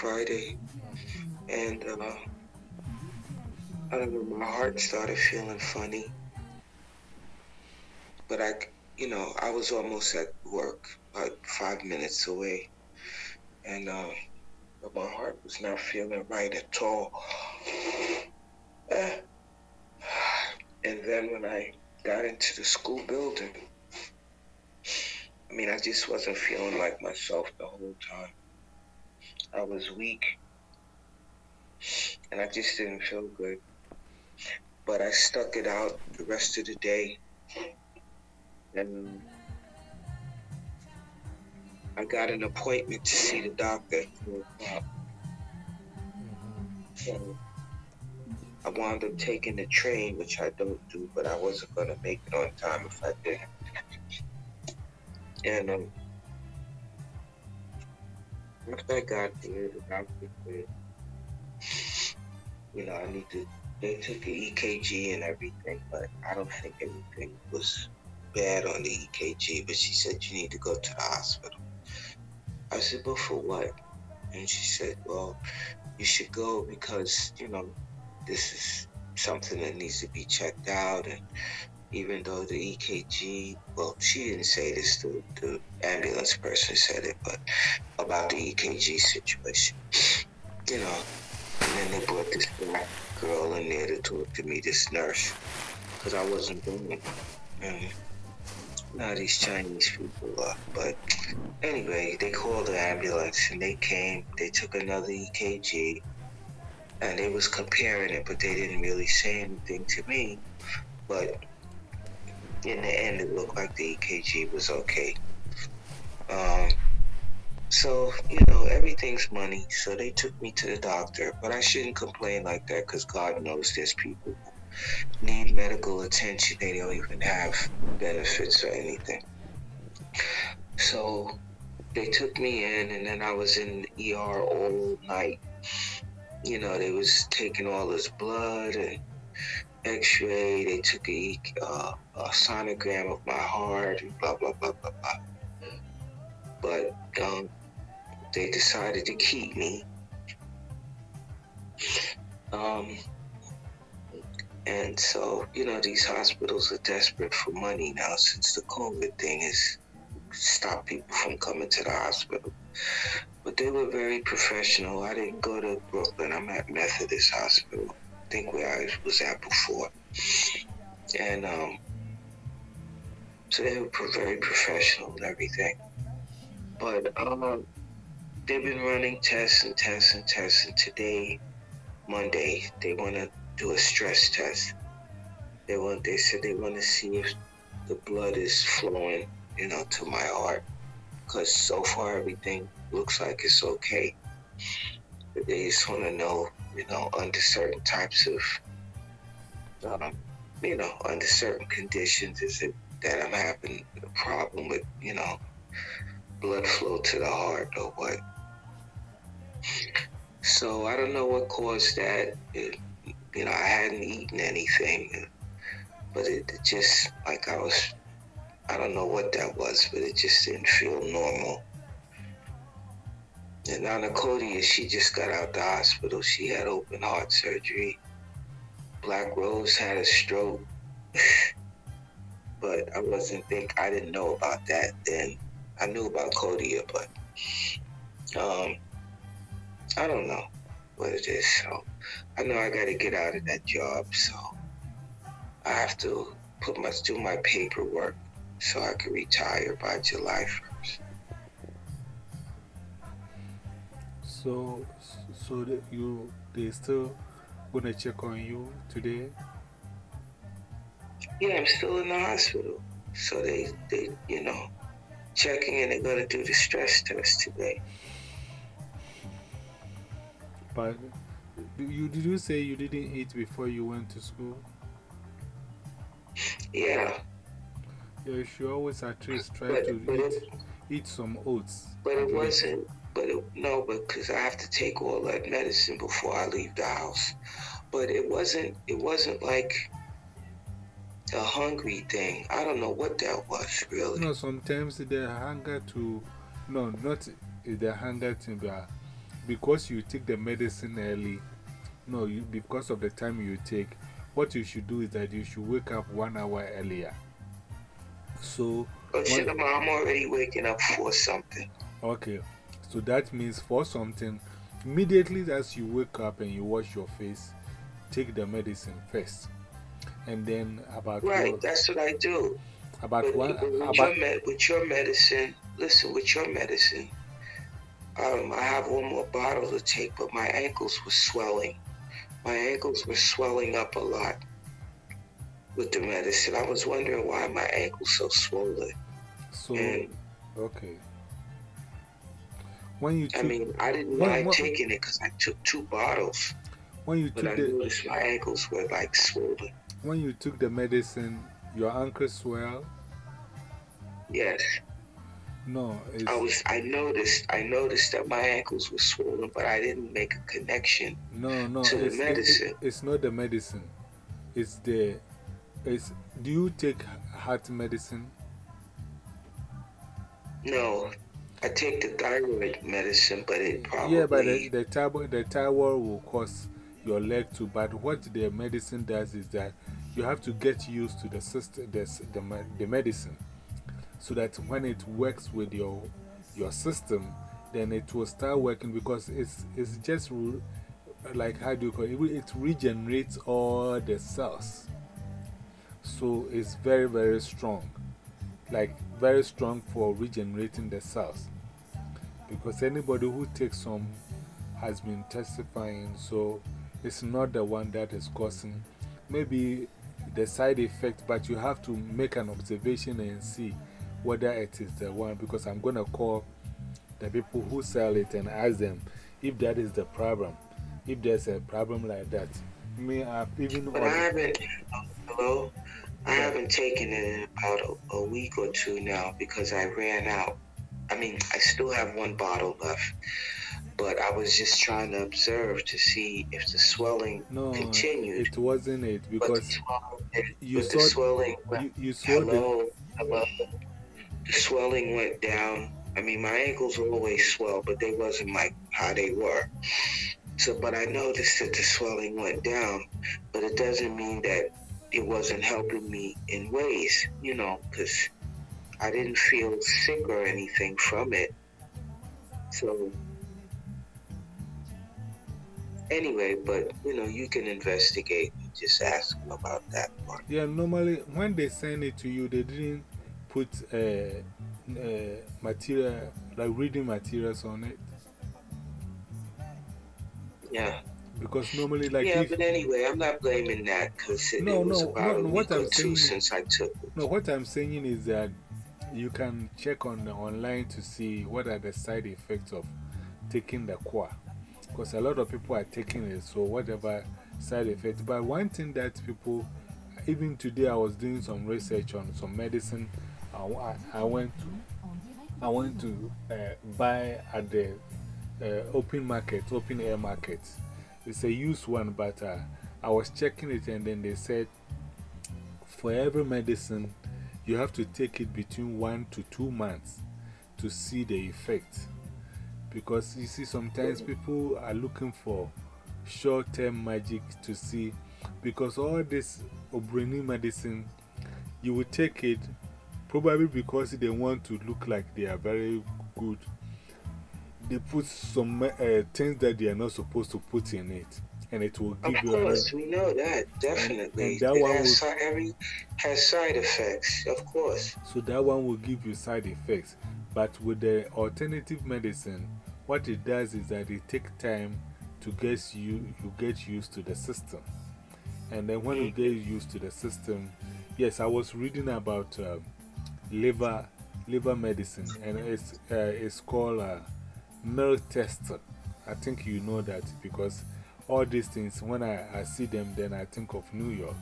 Friday and uh, I don't know, my heart started feeling funny. But I, you know, I was almost at work, like five minutes away. And uh, but my heart was not feeling right at all. And then when I got into the school building, I mean, I just wasn't feeling like myself the whole time. I was weak and I just didn't feel good. But I stuck it out the rest of the day. And I got an appointment to see the doctor at 4 o'clock. So I wound up taking the train, which I don't do, but I wasn't going to make it on time if I did. And um, I got there, the doctor said, you know, I need to. They took the EKG and everything, but I don't think anything was bad on the EKG. But she said you need to go to the hospital. I said, but for what? And she said, well, you should go because you know this is something that needs to be checked out and even though the EKG, well, she didn't say this, the, the ambulance person said it, but about the EKG situation, you know. And then they brought this black girl in there to talk to me, this nurse, because I wasn't born. And now these Chinese people are. But anyway, they called the ambulance and they came, they took another EKG, and they was comparing it, but they didn't really say anything to me. But in the end, it looked like the EKG was okay. Um, so, you know, everything's money. So they took me to the doctor, but I shouldn't complain like that because God knows there's people who need medical attention. They don't even have benefits or anything. So they took me in, and then I was in the ER all night. You know, they was taking all his blood and X-ray. They took a, uh, a sonogram of my heart and blah blah blah blah blah. But um, they decided to keep me. Um, and so you know these hospitals are desperate for money now since the COVID thing has stopped people from coming to the hospital. But they were very professional. I didn't go to Brooklyn. I'm at Methodist Hospital. I think where I was at before. And um, so they were very professional and everything. But um, they've been running tests and tests and tests. And today, Monday, they want to do a stress test. They want. They said they want to see if the blood is flowing, you know, to my heart. Because so far everything looks like it's okay. But they just want to know, you know, under certain types of, um, you know, under certain conditions, is it that I'm having a problem with, you know, blood flow to the heart or what? So I don't know what caused that. It, you know, I hadn't eaten anything, but it, it just like I was. I don't know what that was, but it just didn't feel normal. And Nana Codia, she just got out the hospital. She had open heart surgery. Black Rose had a stroke. but I wasn't think I didn't know about that then. I knew about Codia, but um I don't know what it is. So I know I got to get out of that job. So I have to put my do my paperwork so I can retire by July 1st. So, so that you, they still gonna check on you today? Yeah, I'm still in the hospital. So they, they, you know, checking and they're gonna do the stress test today. But you did you say you didn't eat before you went to school? Yeah, Yeah, you should always at least try but, to but eat, it, eat some oats. but it wasn't. But it, no, because I have to take all that medicine before I leave the house. But it wasn't. It wasn't like a hungry thing. I don't know what that was really. No, sometimes the hunger to, no, not the hunger thing, but uh, because you take the medicine early, no, you, because of the time you take, what you should do is that you should wake up one hour earlier. So, But shit, I'm, I'm already waking up for something. okay, so that means for something, immediately as you wake up and you wash your face, take the medicine first. And then about, Right, what- that's what I do. about But one, with, with about, your med- with your medicine, listen, with your medicine, um, I have one more bottle to take, but my ankles were swelling. My ankles were swelling up a lot with the medicine. I was wondering why my ankles so swollen. so, And okay. When you I mean, I didn't What- mind what- taking it because I took two bottles, when you but I took the, noticed my ankles were like swollen. When you took the medicine, your ankle swell? Yes, No, I was. I noticed. I noticed that my ankles were swollen, but I didn't make a connection. no, no, to the medicine. it- it's not the medicine. It's the, it's, do you take heart medicine? No, I take the thyroid medicine, but it probably Yeah, but the, the, thyroid, the thyroid will cause your leg to, but what the medicine does is that you have to get used to the system, the, the, the medicine, so that when it works with your, your system, then it will start working because it's, it's just like, how do you call? It, it regenerates all the cells. So it's very, very strong. Like, very strong for regenerating the cells. Because anybody who takes some has been testifying, so it's not the one that is causing. Maybe the side effect, but you have to make an observation and see whether it is the one. Because I'm going to call the people who sell it and ask them if that is the problem. If there's a problem like that, me, I've even. But I haven't, Hello, I haven't taken it in about a, a week or two now because I ran out. I mean, I still have one bottle left, but I was just trying to observe to see if the swelling No, continued. it wasn't it because swelling, you but the saw, swelling you, you saw the. Hello, hello. The swelling went down. I mean, my ankles were always swell, but they wasn't like how they were. So, but I noticed that the swelling went down, but it doesn't mean that it wasn't helping me in ways, you know, because I didn't feel sick or anything from it. So, anyway, but you know, you can investigate and just ask them about that part. Yeah, normally when they send it to you, they didn't put uh, uh, material, like reading materials on it. Yeah. Because normally, like, yeah, if, but anyway, I'm not blaming that because it, No, it was no, about no, a what I'm saying- since I took it. no, what I'm saying is that you can check on the online to see what are the side effects of taking the qua. Because a lot of people are taking it, so whatever side effects. But one thing that people, even today, I was doing some research on some medicine. I, I, I went to I went to uh, buy at the uh, open market, open air market. It's a used one, but uh, I was checking it and then they said for every medicine, you have to take it between one to two months to see the effect. Because you see, sometimes people are looking for short term magic to see. Because all this Obreni medicine, you will take it probably because they want to look like they are very good. they put some uh, things that they are not supposed to put in it. And it will Of give you course, we know that definitely. and that it one has si- every has side effects, of course. So that one will give you side effects. But with the alternative medicine, what it does is that it takes time to get you, you get used to the system. And then when you get used to the system, yes, I was reading about uh, liver, liver medicine, and it's, uh, it's called uh, milk thistle. I think you know that because all these things, when I, I see them, then I think of New York.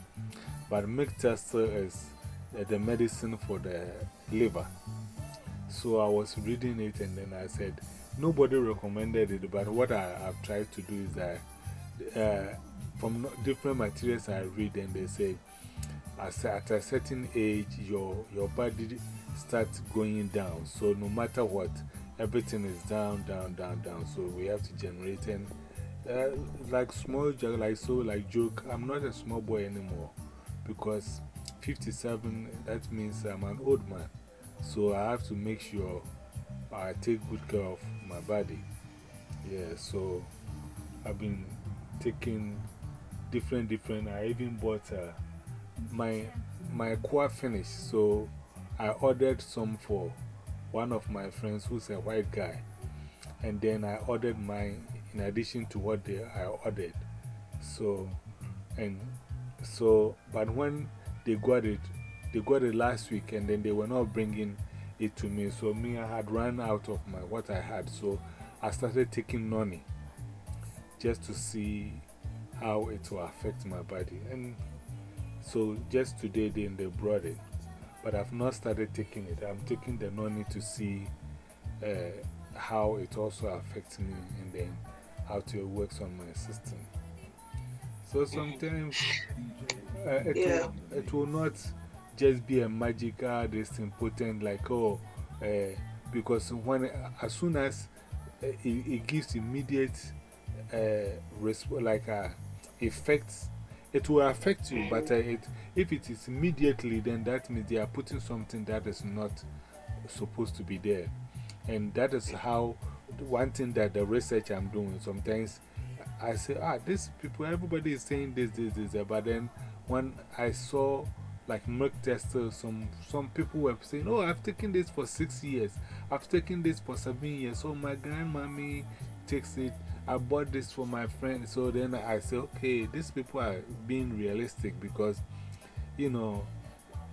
But milk thistle is uh, the medicine for the liver. So I was reading it and then I said, nobody recommended it, but what I have tried to do is that uh, from different materials I read, and they say at a certain age, your, your body starts going down. So no matter what, everything is down, down, down, down. So we have to generate and uh, like small like so, like joke. I'm not a small boy anymore because 57, that means I'm an old man. So I have to make sure I take good care of my body. Yeah, so I've been taking different, different. I even bought uh, my, my core finish. So I ordered some for one of my friends who's a white guy. And then I ordered mine in addition to what they, I ordered. So, and so, but when they got it, they got it last week and then they were not bringing it to me. So, me, I had run out of my what I had. So, I started taking noni just to see how it will affect my body. And so, just today, then they brought it. But I've not started taking it. I'm taking the noni to see uh, how it also affects me and then how it works on my system. So sometimes uh, it, Yeah. will, it will not just be a magical, this important, like, oh, uh, because when, as soon as uh, it, it gives immediate uh, resp like uh, effects, it will affect you, but uh, it, if it is immediately, then that means they are putting something that is not supposed to be there. And that is how one thing that the research I'm doing sometimes I say, ah, these people, everybody is saying this, this, this. But then when I saw like milk thistle, some, some people were saying, oh, I've taken this for six years, I've taken this for seven years. So my grandmommy takes it. I bought this for my friend. So then I say, okay, these people are being realistic because, you know,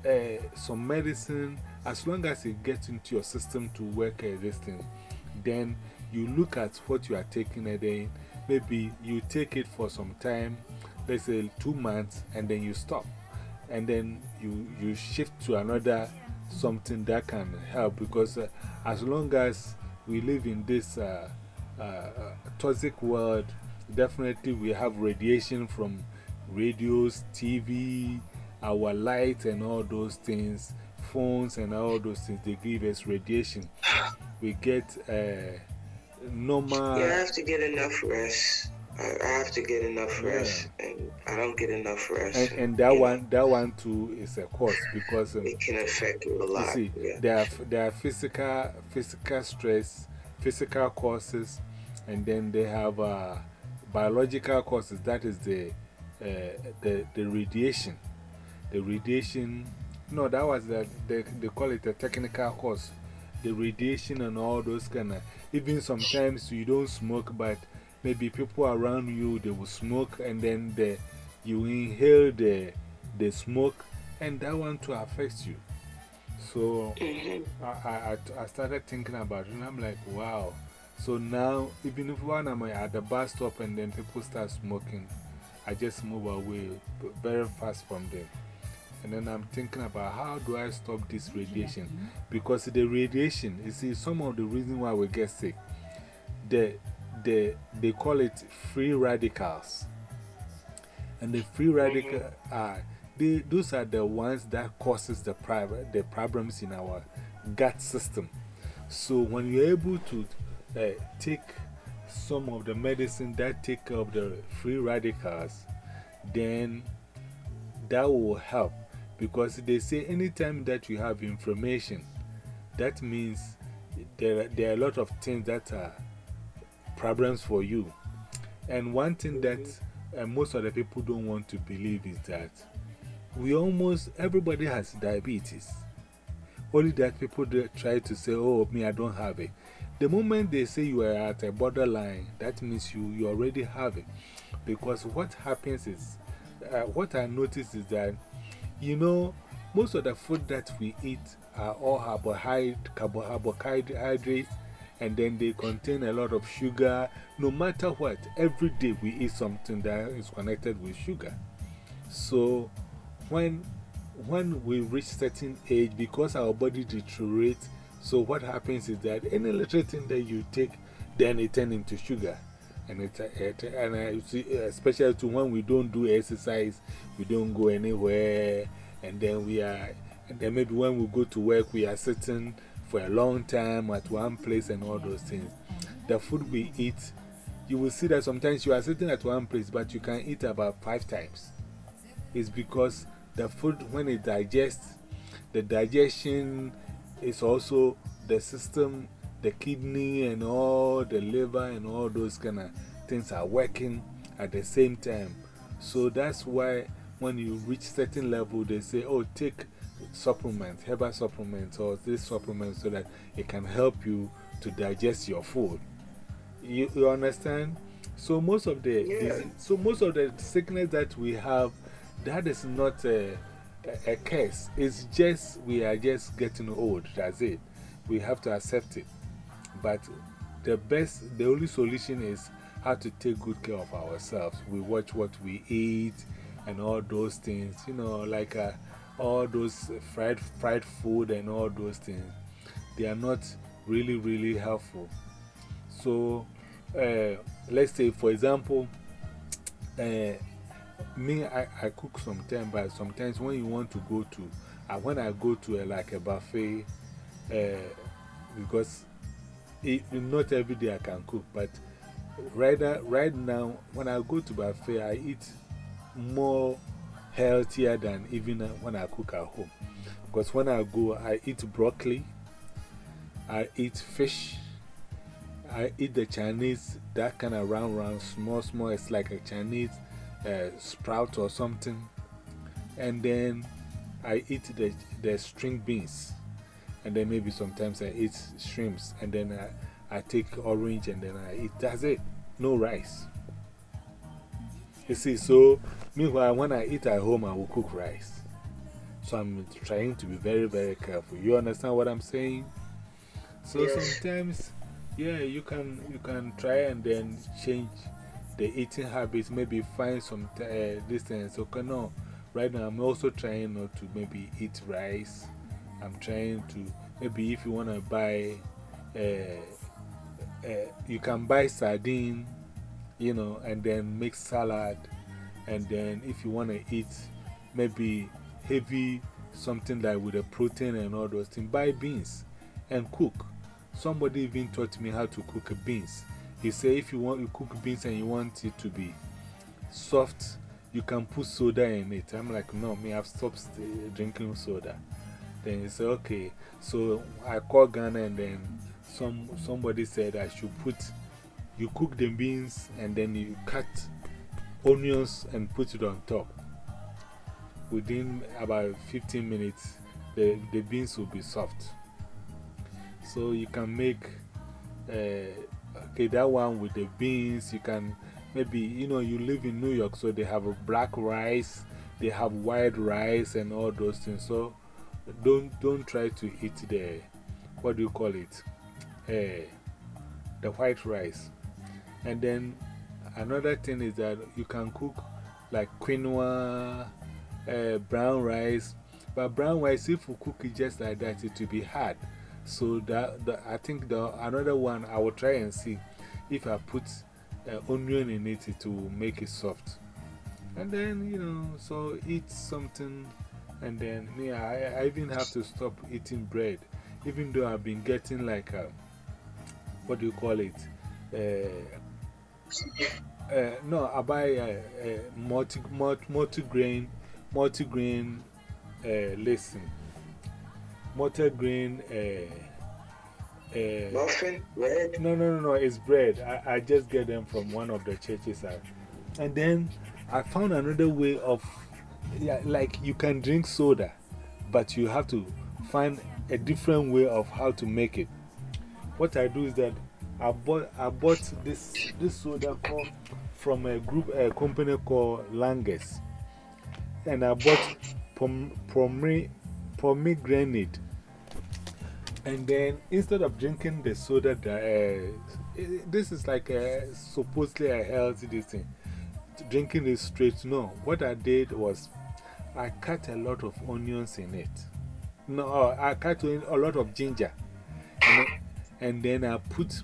uh, some medicine, as long as it gets into your system to work uh, this thing, then you look at what you are taking and then maybe you take it for some time, let's say two months, and then you stop. And then you, you shift to another something that can help because uh, as long as we live in this uh, uh, toxic world, definitely we have radiation from radios, TV, our light, and all those things, phones, and all those things. They give us radiation. We get uh, normal. I have to get enough rest. I, I have to get enough rest, and I don't get enough rest. And, and that you know, one, that one too is a cost because um, it can affect you a you lot. see, yeah. there are, there are physical, physical stress, physical causes, and then they have uh, biological causes. That is the, uh, the, the radiation. The radiation, no, that was the, they, they call it a technical cause. The radiation and all those kind of, even sometimes you don't smoke, but maybe people around you, they will smoke and then the, you inhale the, the smoke and that one too affects you. So Mhm. I, I, I- I started thinking about it and I'm like, wow. So now, even if one I'm at the bus stop and then people start smoking, I just move away very fast from them. And then I'm thinking about how do I stop this radiation? Because the radiation, you see, some of the reason why we get sick, the, the, they call it free radicals. And the free radical are, they, those are the ones that causes the, private, the problems in our gut system. So when you're able to uh, take some of the medicine that take care of the free radicals, then that will help. Because they say anytime that you have inflammation, that means there, there are a lot of things that are problems for you. And one thing that uh, most of the people don't want to believe is that we almost everybody has diabetes. Only that people try to say, Oh, me, I don't have it. The moment they say you are at a borderline, that means you, you already have it. Because what happens is, uh, what I notice is that, you know, most of the food that we eat are all carbohydrate, carbohydrates, and then they contain a lot of sugar. No matter what, every day we eat something that is connected with sugar. So, when, when we reach certain age, because our body deteriorates, so what happens is that any little thing that you take, then it turns into sugar. And, it, it, and I especially to when we don't do exercise, we don't go anywhere, and then we are, and then maybe when we go to work, we are sitting for a long time at one place and all those things. The food we eat, you will see that sometimes you are sitting at one place, but you can eat about five times. It's because the food, when it digests, the digestion is also the system, the kidney, and all the liver, and all those kind of things are working at the same time. So that's why when you reach certain level, they say, oh, take supplements, herbal supplements, or this supplement so that it can help you to digest your food. You, you understand? So most of the Yeah. so most of the sickness that we have, that is not a, a, a curse. It's just we are just getting old. That's it. We have to accept it. But the best, the only solution is how to take good care of ourselves. We watch what we eat and all those things, you know, like uh, all those fried, fried food and all those things. They are not really, really helpful. So, uh, let's say, for example, uh, me, I, I cook sometimes, but sometimes when you want to go to, uh, when I go to a, like a buffet, uh, because it, not every day I can cook, but right, right now, when I go to buffet, I eat more healthier than even uh, when I cook at home. Because when I go, I eat broccoli, I eat fish, I eat the Chinese, that kind of round, round, small, small. It's like a Chinese uh, sprout or something. And then I eat the, the string beans. And then maybe sometimes I eat shrimps. And then I, I take orange and then I eat. That's it. No rice. You see, so meanwhile, when I eat at home, I will cook rice. So I'm trying to be very, very careful. You understand what I'm saying? So Yes. sometimes, yeah, you can, you can try and then change the eating habits, maybe find some uh, distance. Okay, no, right now I'm also trying not to maybe eat rice. I'm trying to, maybe if you want to buy, uh, uh, you can buy sardine, you know, and then make salad. And then if you want to eat maybe heavy something like with a protein and all those things, buy beans and cook. Somebody even taught me how to cook beans. He said if you want to cook beans and you want it to be soft, you can put soda in it. I'm like, no, me, I've stopped drinking soda. Then he said, okay. So I called Ghana and then some, somebody said I should put, you cook the beans and then you cut onions and put it on top. Within about 15 minutes, the, the beans will be soft. So you can make uh, okay, that one with the beans. You can maybe, you know, you live in New York, so they have a black rice, they have white rice, and all those things. So don't, don't try to eat the, what do you call it? Uh, the white rice. And then another thing is that you can cook like quinoa, uh, brown rice. But brown rice, if you cook it just like that, it will be hard. So that, I think the, another one I will try and see if I put uh, onion in it, to make it soft. And then, you know, so eat something. And then, yeah, I, I even have to stop eating bread. Even though I've been getting like a, what do you call it? Uh, uh, no, I buy a, a multi, multi, multi-grain, multi-grain uh, listen, multi-grain uh, Uh, Muffin? bread? no, no, no, no, it's bread. I, I just get them from one of the churches. I, and then I found another way of, yeah, like you can drink soda, but you have to find a different way of how to make it. What I do is that I bought, I bought this, this soda called, from a group, a company called Langes. And I bought pom, pomegranate. And then instead of drinking the soda, uh, this is like a, supposedly a healthy thing. Drinking it straight. No, what I did was I cut a lot of onions in it. No, uh, I cut a lot of ginger. And, and then I put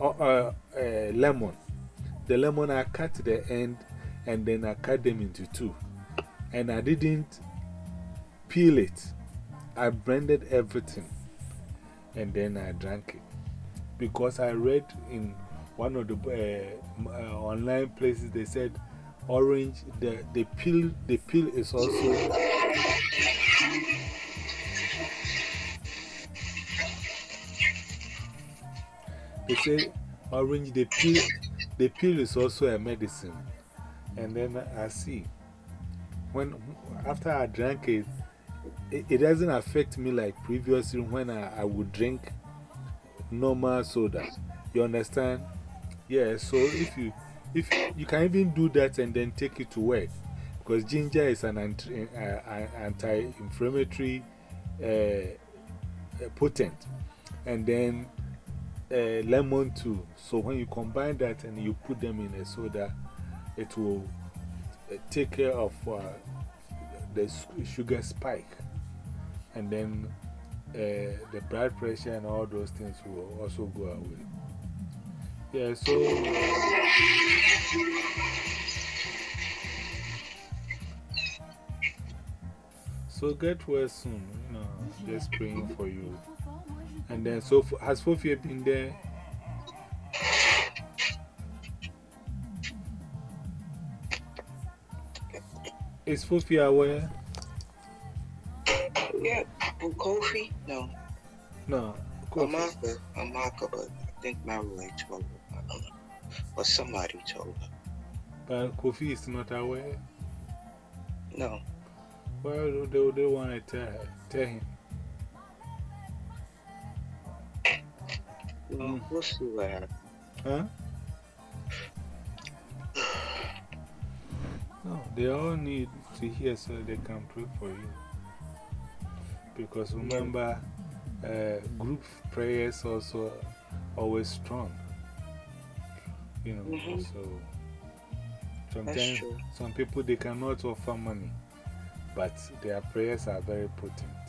uh, uh, uh, lemon. The lemon, I cut the end and then I cut them into two. And I didn't peel it. I blended everything and then I drank it. Because I read in one of the uh, uh, online places, they said orange, the, the, peel, the peel is also. They say orange, the peel, the peel is also a medicine. And then I see, when, after I drank it, it, it doesn't affect me like previously when I, I would drink normal soda. You understand? Yeah, so if you, if you can even do that and then take it to work, because ginger is an anti, anti-inflammatory uh, potent, and then uh, lemon too. So when you combine that and you put them in a soda, it will take care of the sugar spike and then uh, the blood pressure and all those things will also go away. Yeah, so. So get well soon, you know, just praying for you. And then, so has Sophia been there? Is Sophia aware? Yeah, and Kofi? No. No. Amaka, Amaka, but I think Marilyn told her. Or somebody told her. But Kofi is not aware? No. Well, they, they want to tell, her, tell him. Well, we'll see what happens. Huh? No, they all need to hear so they can pray for you. Because remember, uh, group prayers also always strong. You know, -hmm. so sometimes some people they cannot offer money, but their prayers are very potent.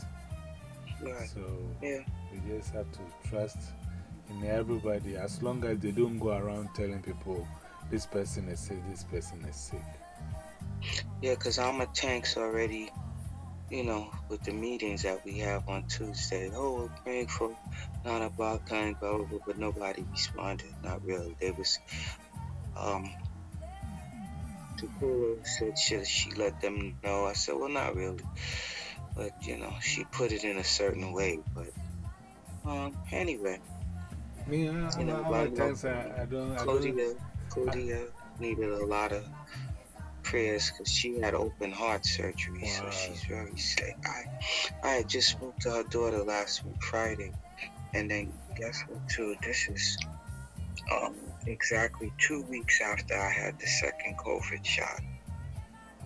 Right. So yeah. we just have to trust in everybody as long as they don't go around telling people this person is sick, this person is sick. Yeah, because I'm a tanks already, you know, with the meetings that we have on Tuesday. Oh, praying for blah, blah, blah, but nobody responded. Not really. They was, um, Takula said she, she let them know. I said, well, not really. But, you know, she put it in a certain way. But, um, anyway. Me, uh, you know, a lot of times I, I don't. Claudia, Claudia needed a lot of prayers because she had open heart surgery, wow. so she's very sick. I, I had just spoke to her daughter last week, Friday, and then guess what? Too, this is um, exactly two weeks after I had the second COVID shot.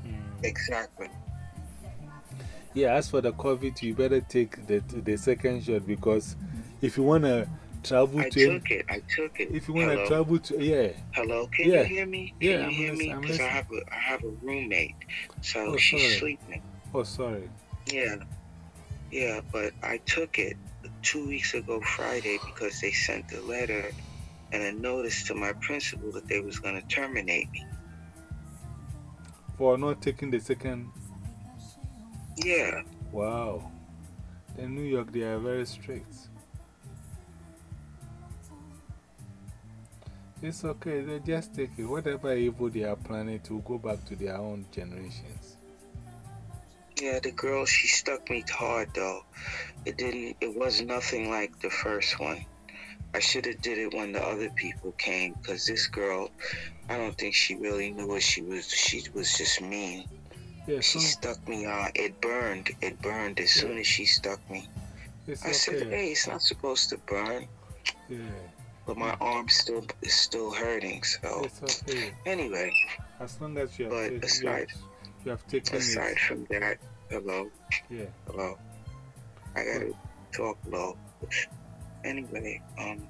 Mm. Exactly. Yeah, as for the COVID, you better take the the second shot because if you want to travel I to. I took it. I took it. If you want to travel to, yeah. Hello, can yeah. you hear me? Can yeah, you hear me? Because I have a I have a roommate, so oh, she's sorry. sleeping. Oh, sorry. Yeah, yeah, but I took it two weeks ago Friday because they sent a letter and a notice to my principal that they was going to terminate me for not taking the second. Yeah. Wow. In New York, they are very strict. It's okay, they just take it. Whatever evil they are planning to go back to their own generations. Yeah, the girl, she stuck me hard though. It didn't, it was nothing like the first one. I should have did it when the other people came because this girl, I don't think she really knew what she was. She was just mean. Yeah, She stuck me on. It burned. It burned as soon as she stuck me. it's I said, hey, it's not supposed to burn. Yeah, But my arm still is still hurting. So okay. anyway, As long as you have, But you have, aside- you have taken aside it. from that, hello, Yeah. hello. I gotta talk low. Anyway, um,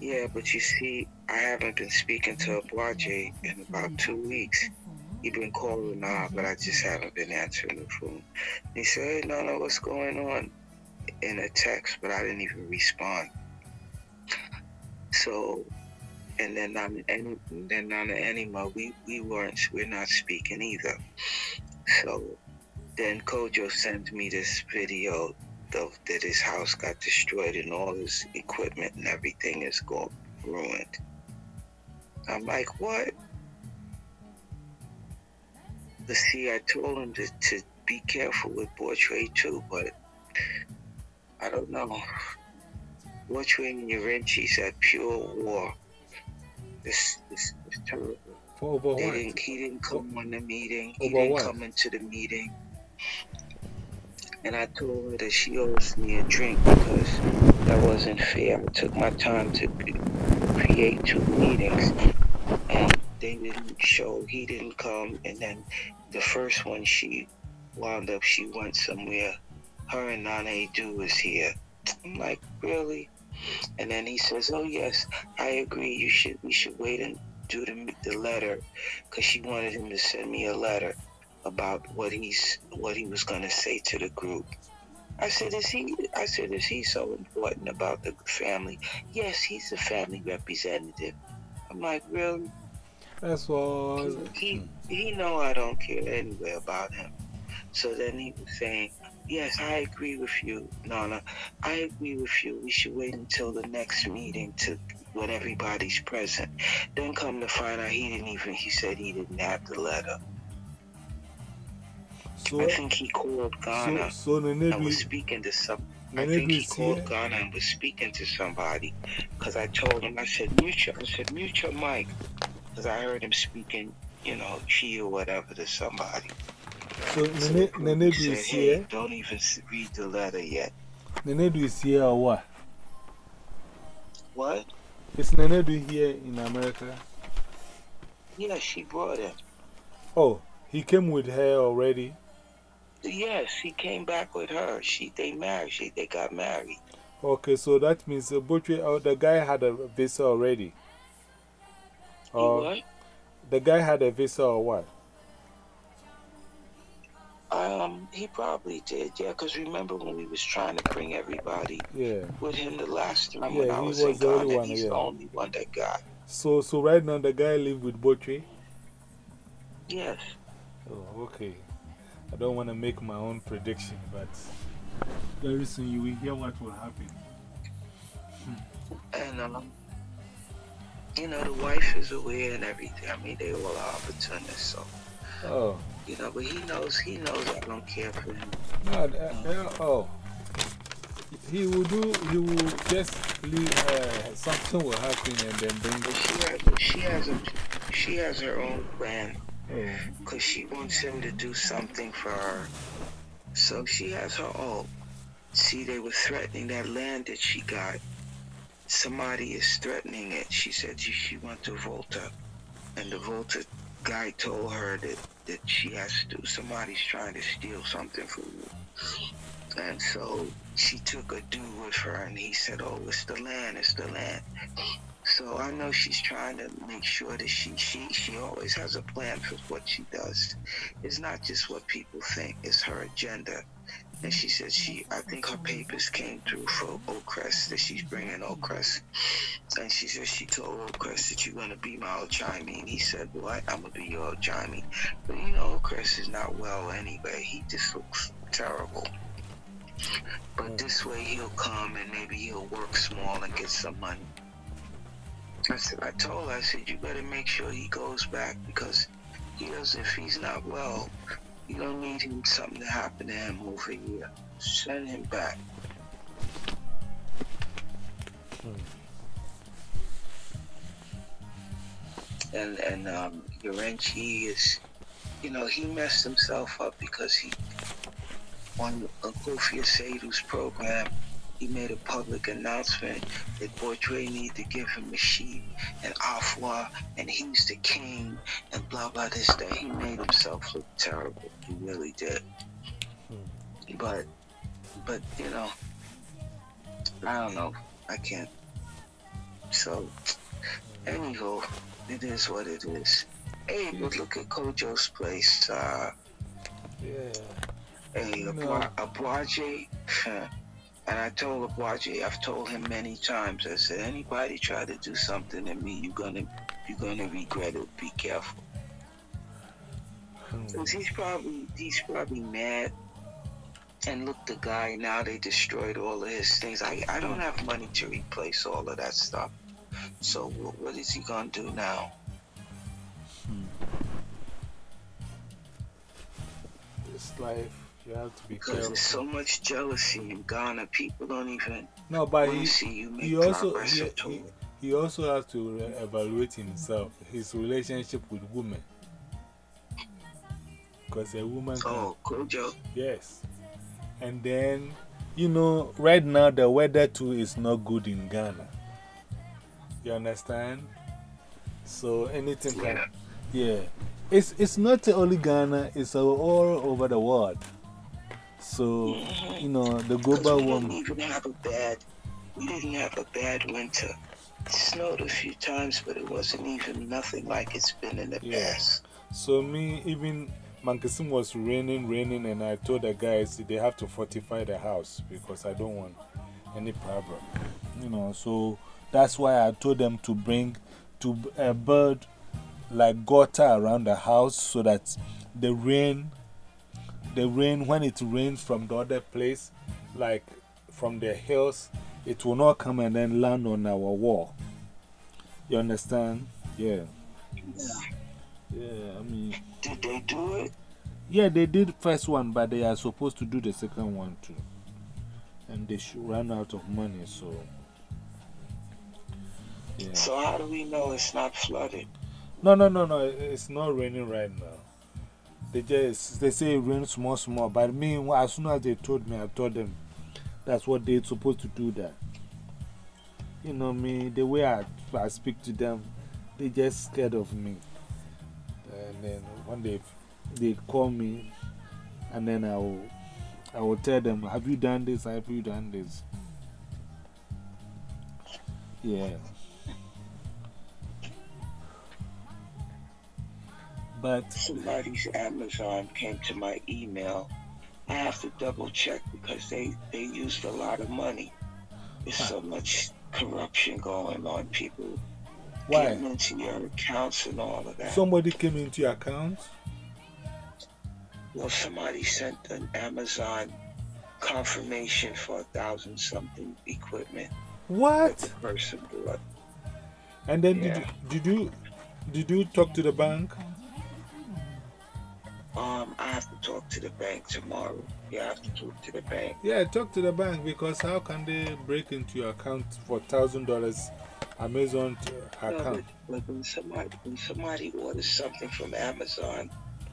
yeah, but you see, I haven't been speaking to Abwaje in about two weeks. He been calling now, but I just haven't been answering the phone. He said, "Hey, Nana, what's going on?" In a text, but I didn't even respond. So, and then on any, then on the Anima, we we weren't, we're not speaking either. So, then Kojo sent me this video of that his house got destroyed and all his equipment and everything is gone ruined. I'm like, what? But see, I told him to, to be careful with Portrait too, but I don't know. And Urinchi's at pure war. This, this is terrible. For over They what? didn't, he didn't come on the meeting. He didn't what? come into the meeting. And I told her that she owes me a drink because that wasn't fair. I took my time to create two meetings. And they didn't show, he didn't come. And then the first one, she wound up, she went somewhere. Her and Nana Du was here. I'm like, really? And then he says, oh, yes, I agree. You should, we should wait and do the, the letter because she wanted him to send me a letter about what he's what he was going to say to the group. I said, is he? I said, is he so important about the family? Yes, he's the family representative. I'm like, really? That's all. He he know I don't care anyway about him. So then he was saying, yes, I agree with you, Nana. I agree with you. We should wait until the next meeting to when everybody's present. Then come to find out he didn't even. He said he didn't have the letter. So, I think he called so, Ghana so and Nenedu, was speaking to some. I think he called here. Ghana and was speaking to somebody. Because I told him, I said, mute your, I said, mute your mic. Because I heard him speaking, you know, she or whatever to somebody. So, So Nene, the Nenedu said, is hey, here. don't even read the letter yet. Nenedu is here or what? What? Is Nene do here in America? Yeah, she brought him. Oh, he came with her already. Yes, he came back with her. She they married. She they got married. Okay, so that means uh, Butchie, oh, the guy had a visa already. He what? the guy had a visa or what? Um, he probably did. Yeah, because remember when we was trying to bring everybody Yeah. with him the last time Yeah, when I he was, in was the only Ghana, one, he's yeah. the only one that got. So, so right now the guy live with Butchie? Yes. Oh, okay. I don't want to make my own prediction, but very soon you will hear what will happen. And um, you know the wife is away and everything. I mean they all are opportunists, so Oh, you know. But he knows. He knows I don't care for him. no, uh, uh, oh. He will do, he will just leave, uh, something will happen and then bring But it. she has. She has a. She has her own plan. Because she wants him to do something for her. So she has her own. See, they were threatening that land that she got. Somebody is threatening it. She said she, she went to Volta, and the Volta guy told her that, that she has to. Somebody's trying to steal something from you. And so she took a dude with her, and he said, "Oh, it's the land, it's the land." So I know she's trying to make sure that she she she always has a plan for what she does. It's not just what people think; it's her agenda. And she said she, I think her papers came through for Oakcrest that she's bringing Oakcrest. And she said she told Oakcrest that you're gonna be my old chimey. And he said, what? I'm gonna be your old chimey." But you know, Oakcrest is not well anyway. He just looks terrible. But mm. this way he'll come and maybe he'll work small and get some money. I said, I told her, I said, you better make sure he goes back because he does, if he's not well, You don't need him something to happen to him over here. Send him back. And and um Yorenchi is you know, he messed himself up because he on Akofia Sadu's program he made a public announcement that Boydre needed to give him a sheep and Afwa and he's the king and blah blah this that he made himself look terrible. He really did. But but you know I don't know. I can't so anywho, it is what it is. Hey, but look at Kojo's place. Uh Yeah. Hey, No. and I told Abwaje, I've told him many times. I said, anybody try to do something to me, you're gonna, you're gonna regret it. Be careful. Hmm. Because he's probably, he's probably mad. And look, the guy now they destroyed all of his things. I, I don't have money to replace all of that stuff. So what, what is he gonna do now? Hmm. It's life. You have to be Because careful. there's so much jealousy in Ghana. People don't even No, but he, see you make he also he, he, he also has to evaluate himself, his relationship with women. Because a woman Oh, Kojo. yes. And then, you know, right now the weather too is not good in Ghana. You understand? So anything can, yeah. It's, it's not only Ghana, it's all over the world. So, you know, the global we didn't have a bad, we didn't have a bad winter. It snowed a few times, but it wasn't even nothing like it's been in the Yeah. past. So me, even Mankasim was raining, raining, and I told the guys they have to fortify the house because I don't want any problem. You know, so that's why I told them to bring to uh, a bird like gutter around the house so that the rain, the rain, when it rains from the other place, like from the hills, it will not come and then land on our wall. You understand? Yeah. Yeah, I mean. Did they do it? Yeah, they did first one, but they are supposed to do the second one too. And they should run out of money, so. Yeah. So how do we know it's not flooded? No, no, no, no, it's not raining right now. They just, they say it rains small, small, but me, as soon as they told me, I told them that's what they're supposed to do that. You know me, the way I, I speak to them, they just scared of me. And then when they, they call me, and then I will, I will tell them, have you done this? Have you done this? Yeah. But Somebody's Amazon came to my email. I have to double check because they, they used a lot of money. There's so much corruption going on. People why? getting into your accounts and all of that. Somebody came into your account? Well, somebody sent an Amazon confirmation for a thousand something equipment What? the person bought. And then Yeah. did, did you did you talk to the bank? Um, I have to talk to the bank tomorrow. Yeah, I have to talk to the bank. Yeah, talk to the bank because how can they break into your account for thousand dollars Amazon t- No, but, account? but when somebody when somebody orders something from Amazon,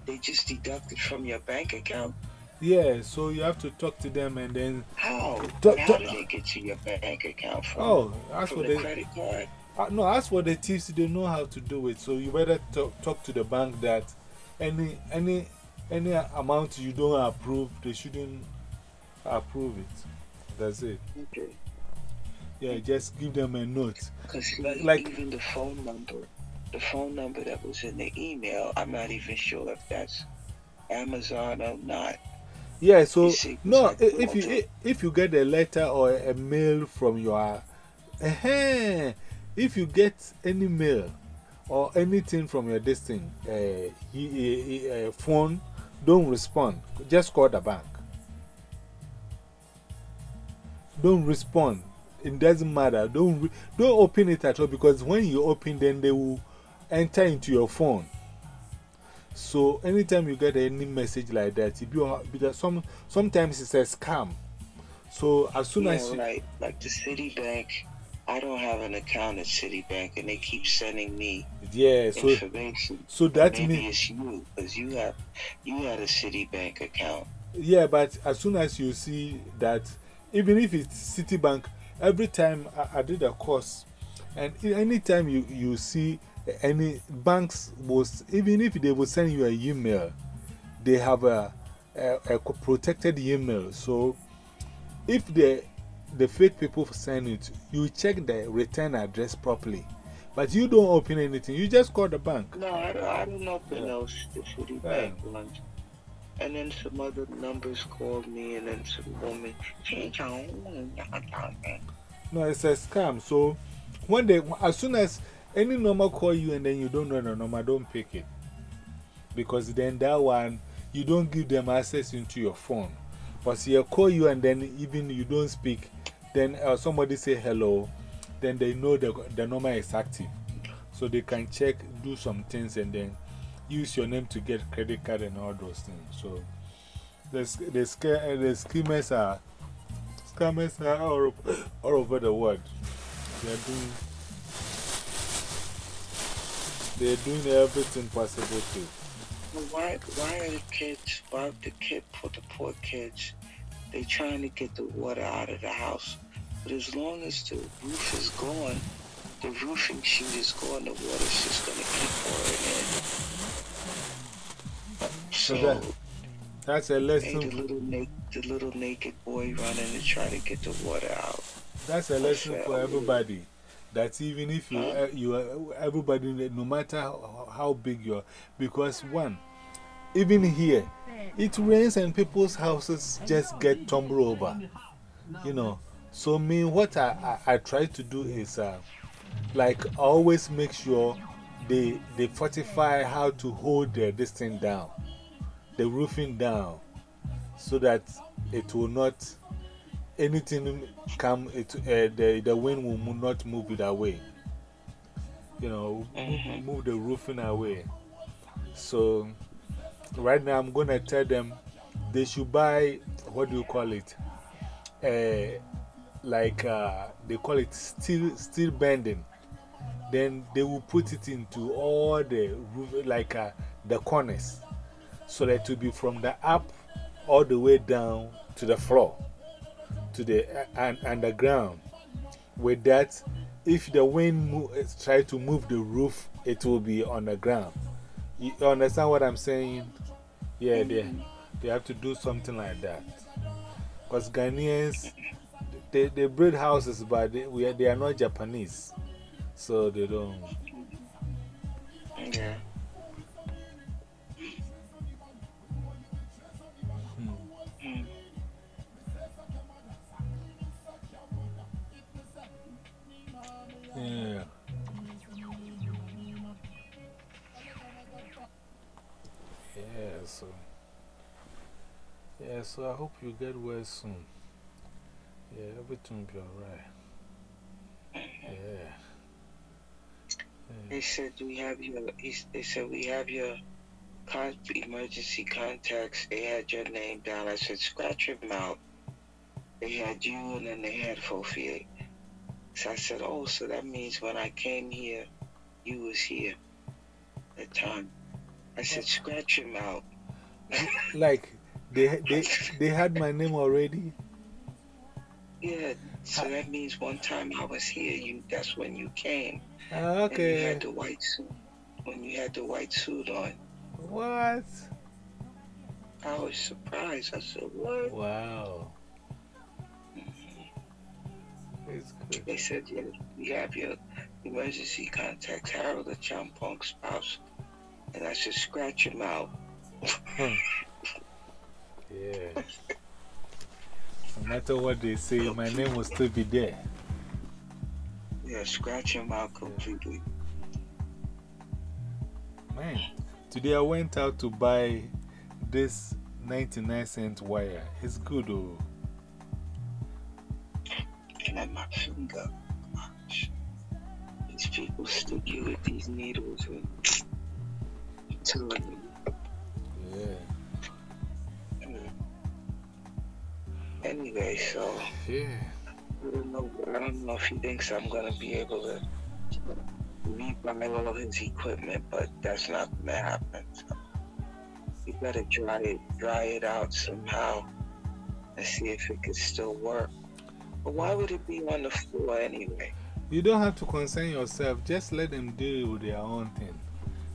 they just deduct it from your bank account. Yeah, so you have to talk to them and then How? How t- do they get to your bank account from? oh, from for the the credit card. uh, no, as for the thieves, they know how to do it. So you better talk, talk to the bank that any any any amount you don't approve, they shouldn't approve it. That's it. Okay. Yeah, just give them a note. Because Like- like- even the phone number, the phone number that was in the email, I'm not even sure if that's Amazon or not. Yeah, so see, no, like if you if you get a letter or a mail from your, uh if you get any mail or anything from your distant uh, he, uh, phone, don't respond. Just call the bank. Don't respond. It doesn't matter. Don't don't open it at all because when you open, then they will enter into your phone. So, anytime you get any message like that, if you are, because some, sometimes it's a scam. So, as soon yeah, as you, right. Like the Citibank, I don't have an account at Citibank, and they keep sending me yeah, so, information. so that Maybe means, it's you because you have you had a Citibank account. yeah, but as soon as you see that, even if it's Citibank, every time I, I did a course, and anytime you, you see any banks, was, even if they will send you an email, they have a, a, a protected email. So if the, the fake people send it, you check the return address properly. But you don't open anything, you just call the bank. No, I don't, I don't open those the Citibank ones. And then some other numbers called me, and then some woman. No, it's a scam. So when they, as soon as any number call you and then you don't know the number, don't pick it. Because then that one, you don't give them access into your phone. But see, they call you and then even you don't speak, then uh, somebody say hello, then they know the, the number is active. So they can check, do some things, and then use your name to get credit card and all those things. So the, the, the schemers are, scammers are all, all over the world. They're doing, they're doing everything possible to. Why, why are the kids, why the kid, for the poor kids, they trying to get the water out of the house? But as long as the roof is gone, the roofing sheet is gone, the water's just gonna keep pouring in. So So, that- That's a hey, the lesson, little, na- the little naked boy running to try to get the water out. that's a lesson for everybody. That even if you, uh, you are, everybody, no matter how, how big you are, because one, even here, it rains and people's houses just get tumbled over. You know, so me, what I, I, I try to do is, uh, like, always make sure they, they fortify how to hold the, this thing down, the roofing down, so that it will not, anything come, it, uh, the, the wind will not move it away. You know, move, move the roofing away. So, right now I'm going to tell them they should buy, what do you call it? Uh, like uh, they call it steel, steel bending. Then they will put it into all the roof, like uh, the corners. So that it will be from the up all the way down to the floor, to the uh, and underground. With that, if the wind move, try to move the roof, it will be on the ground. You understand what I'm saying? Yeah, they, they have to do something like that. Because Ghanaians, they, they build houses, but they, we are, they are not Japanese. So they don't. Yeah. Mm. Yeah. Yeah, so. Yeah, so I hope you get well soon. Yeah, everything will be alright. Yeah. They said we have your. They said we have your con emergency contacts. They had your name down. I said scratch him out. They had you, and then they had Fofier. So I said, oh, so that means when I came here, you was here. That time. I said scratch him out. Like, they, they, they had my name already. Yeah. So that means one time I was here. You. That's when you came. Okay. And you had the white suit. When you had the white suit on, What? I was surprised. I said, what? Wow. Mm-hmm. It's good. They said, yeah, we have your emergency contacts, Harold the Champong spouse. And I said, scratch him out. Yeah. No matter what they say, my name will still be there. Yeah, scratch him out completely. Man, today I went out to buy this 99 cent wire. It's good, oh. And at my finger. These people stick you with these needles. Eh? And I'm telling you. Yeah. Anyway, so Yeah. I don't know. I don't know if he thinks I'm gonna be able to rebuy all of his equipment, but that's not gonna happen. So you better dry it, dry it out somehow, and see if it can still work. But why would it be on the floor anyway? You don't have to concern yourself. Just let them deal with their own thing.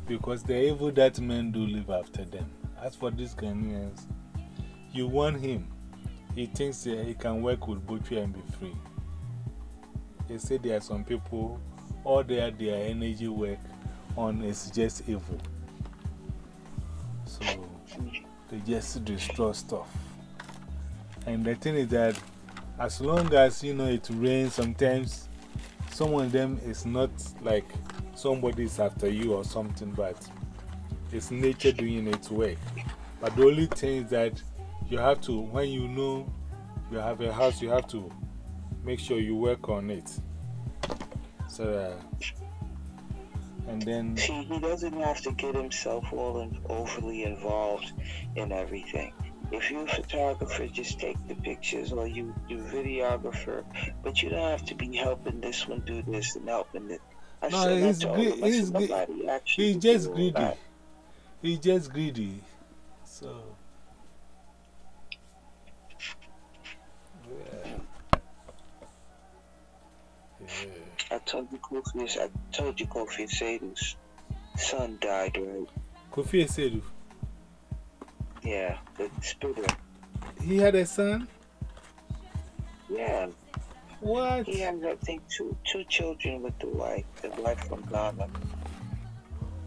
Because the evil that men do live after them. As for these Ghanaians, you want him. He thinks he can work with Butcher and be free. They say there are some people, all their, their energy work on is just evil. So they just destroy stuff. And the thing is that as long as you know it rains, sometimes some of them is not like somebody is after you or something, but it's nature doing its work. But the only thing is that you have to, when you know you have a house, you have to make sure you work on it. So, uh, and then, See, he doesn't have to get himself all in, overly involved in everything. If you're a photographer, just take the pictures, or you do videographer, but you don't have to be helping this one do this and helping it. I No, he's told gre- him, I he's said, gre- nobody actually he's just greedy. he's just greedy. So, yeah. Yeah. I told you Kofi, I told you Kofi Satan's son died, right? Kofi Esedu, Yeah, the spitter. he had a son? Yeah, What? he had, I think, two two children with the wife, the wife from Ghana.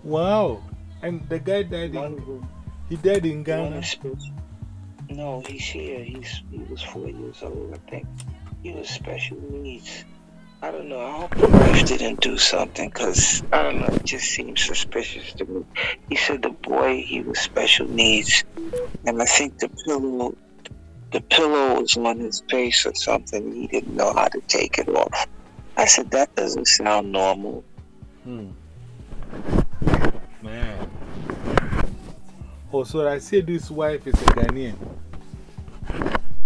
Wow. And the guy died One in, he died in Ghana. No, he's here. He's he was four years old, I think. He was special needs. I don't know. I hope the wife didn't do something because I don't know. It just seems suspicious to me. He said the boy he was special needs, and I think the pillow, the pillow was on his face or something. He didn't know how to take it off. I said that doesn't sound normal. Hmm. Man. Oh, so I say this wife is a Ghanaian.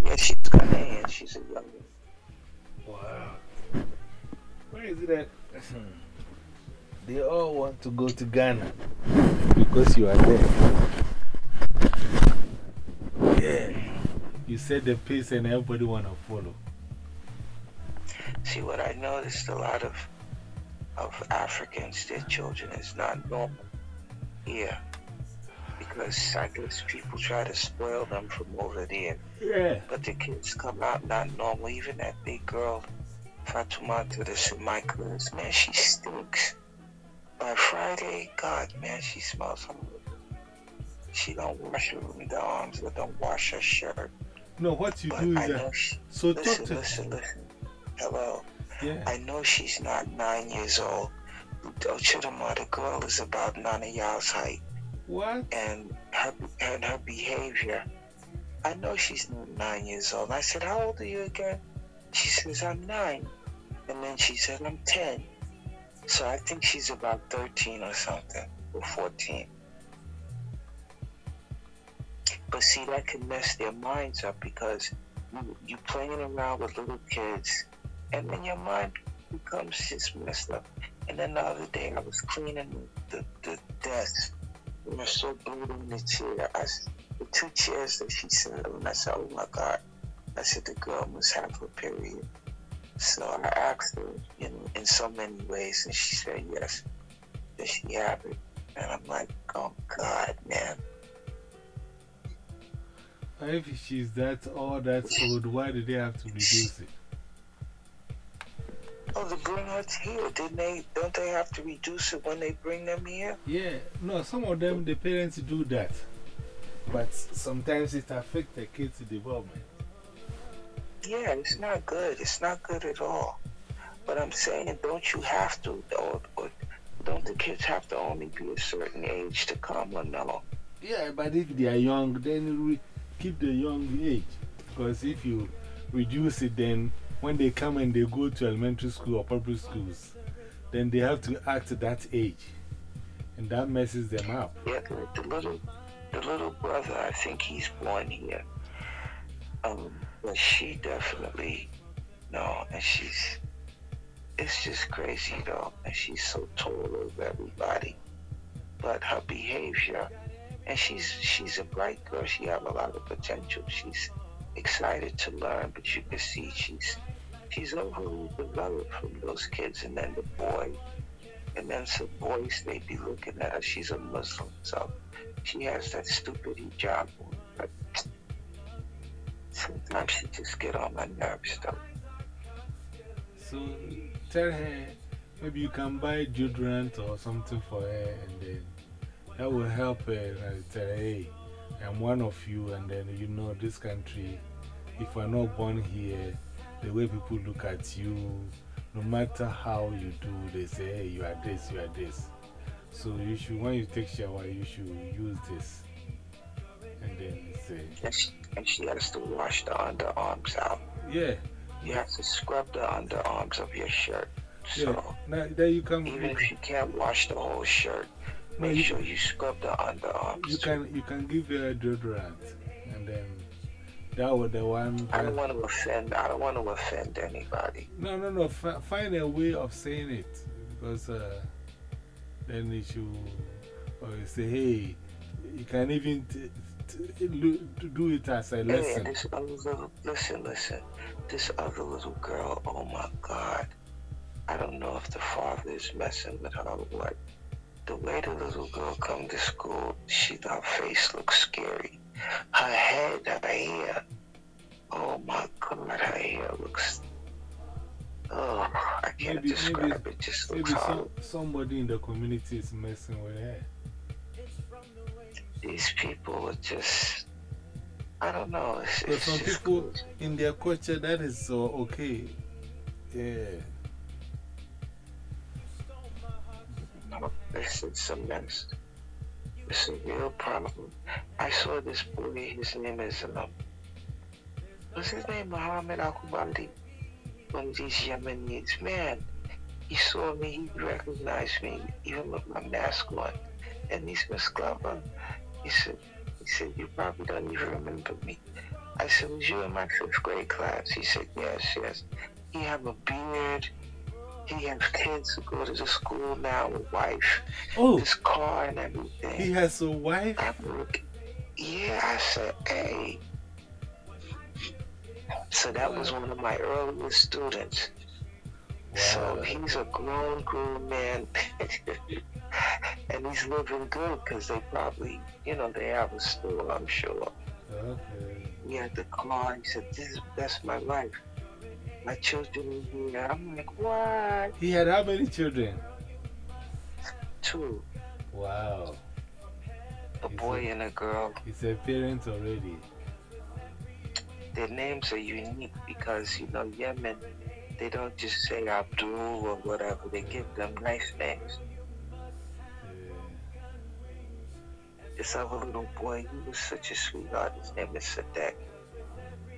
Yeah, she's Ghanaian. She's a young. Wow. Why is it that they all want to go to Ghana because you are there? Yeah. You set the pace and everybody want to follow. See what I noticed a lot of of Africans, their children is not normal here. Because I guess people try to spoil them from over there. Yeah. But the kids come out not normal. Even that big girl, Fatumata, this in my class, man, she stinks. By Friday, God, man, she smells horrible. She don't wash her underarms or don't wash her shirt. No, what you But do is that. she, So talk listen, to. listen, listen. Hello. Yeah. I know she's not nine years old. Ochidama, the girl is about none of y'all's height, What? and her and her behavior. I know she's not nine years old. I said, "How old are you again?" She says, "I'm nine. and then she said, "I'm 10. So I think she's about thirteen or something, or fourteen. But see, that can mess their minds up because you you playing around with little kids, and then your mind becomes just messed up. And then the other day, I was cleaning the, the desk, and I saw blood on the chair. I, the two chairs that she sat on, I said, "Oh my God!" I said, "The girl must have her period." So I asked her, know, in so many ways, and she said yes, that she have it. And I'm like, "Oh God, man!" If she's that all that old, why do they have to reduce it? Oh, to bring her here, didn't they? Don't they have to reduce it when they bring them here? Yeah, no, some of them, the parents do that. But sometimes it affects the kids' development. Yeah, it's not good. It's not good at all. But I'm saying, don't you have to, or, or don't the kids have to only be a certain age to come or no? Yeah, but if they are young, then we keep the young age. Because if you reduce it, then when they come and they go to elementary school or public schools, then they have to act that age. And that messes them up. Yeah, the, the little, the little brother, I think he's born here. Um, but she definitely, no, and she's, it's just crazy though, and she's so tall over everybody. But her behavior, and she's she's a bright girl. She have a lot of potential. She's excited to learn, but you can see she's she's overly developed from those kids, and then the boy, and then some boys they be looking at her. She's a Muslim, so she has that stupid hijab on. But sometimes she just get on my nerves, though. So tell her maybe you can buy deodorant or something for her, and then that will help her. And tell her, hey, I'm one of you, and then you know this country, if I'm not born here, the way people look at you, no matter how you do, they say, hey, you are this, you are this. So you should, when you take shower, you should use this. And then say, she, and she has to wash the underarms out. yeah, You have to scrub the underarms of your shirt. yeah. So Now, then you can, even if you can't wash the whole shirt, no, make you, sure you scrub the underarms. you, too. can, you can give her deodorant. And then that was the one. I don't want to offend. I don't want to offend anybody. No, no, no. Find a way of saying it because uh, then it should or you say, hey, you can even t t lo- do it as a lesson. this other little, listen, listen. This other little girl, oh my God. I don't know if the father is messing with her Like. The way the little girl come to school, she, her face looks scary. Her head, her hair. Oh my God, her hair looks. Oh, I can't Maybe- describe maybe- it. Just looks Maybe some, somebody in the community is messing with her. These people are just. I don't know. It's, But it's some people crazy. in their culture, that is so okay. Yeah. No, it's, it's mess. It's a real problem. I saw this boy, his name is, um, what's his name? Muhammad Akubandi. Of these Yemenis. Man, he saw me, he recognized me, even with my mask on. And he's Miss Glover. He said, he said, you probably don't even remember me. I said, was you in my fifth grade class? He said, yes, yes. He have a beard. He has kids who go to the school now, a wife, Oh, his car and everything. he has a wife? Look- yeah, I said, hey. So that was one of my earliest students. So he's a grown, grown man. and he's living good because they probably, you know, they have a store, I'm sure. Okay. He had the car. He said, this is, that's my life. My children are here. I'm like, what? He had how many children? Two. Wow. A boy said- and a girl. He's a parent already. their names are unique because you know Yemen, they don't just say Abdul or whatever. They give them nice names. This other little boy, he was such a sweetheart. His name is Sadek,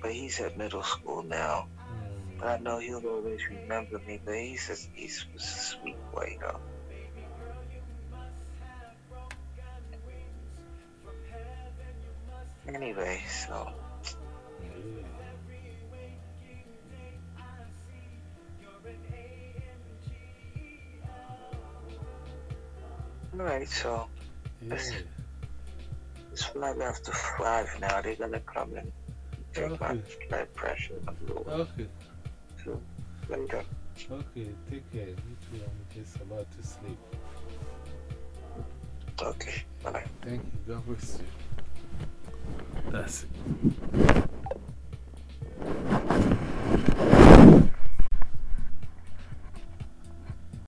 but he's at middle school now. Mm. But I know he'll always remember me. But he's a, he's a sweet boy though. Anyway, so all right, so Yeah. It's probably after five now. They're gonna come and take okay. my blood pressure. Okay. So. Okay, take care. You too. I'm just about to sleep. Okay, bye. Thank you. God bless you. That's it.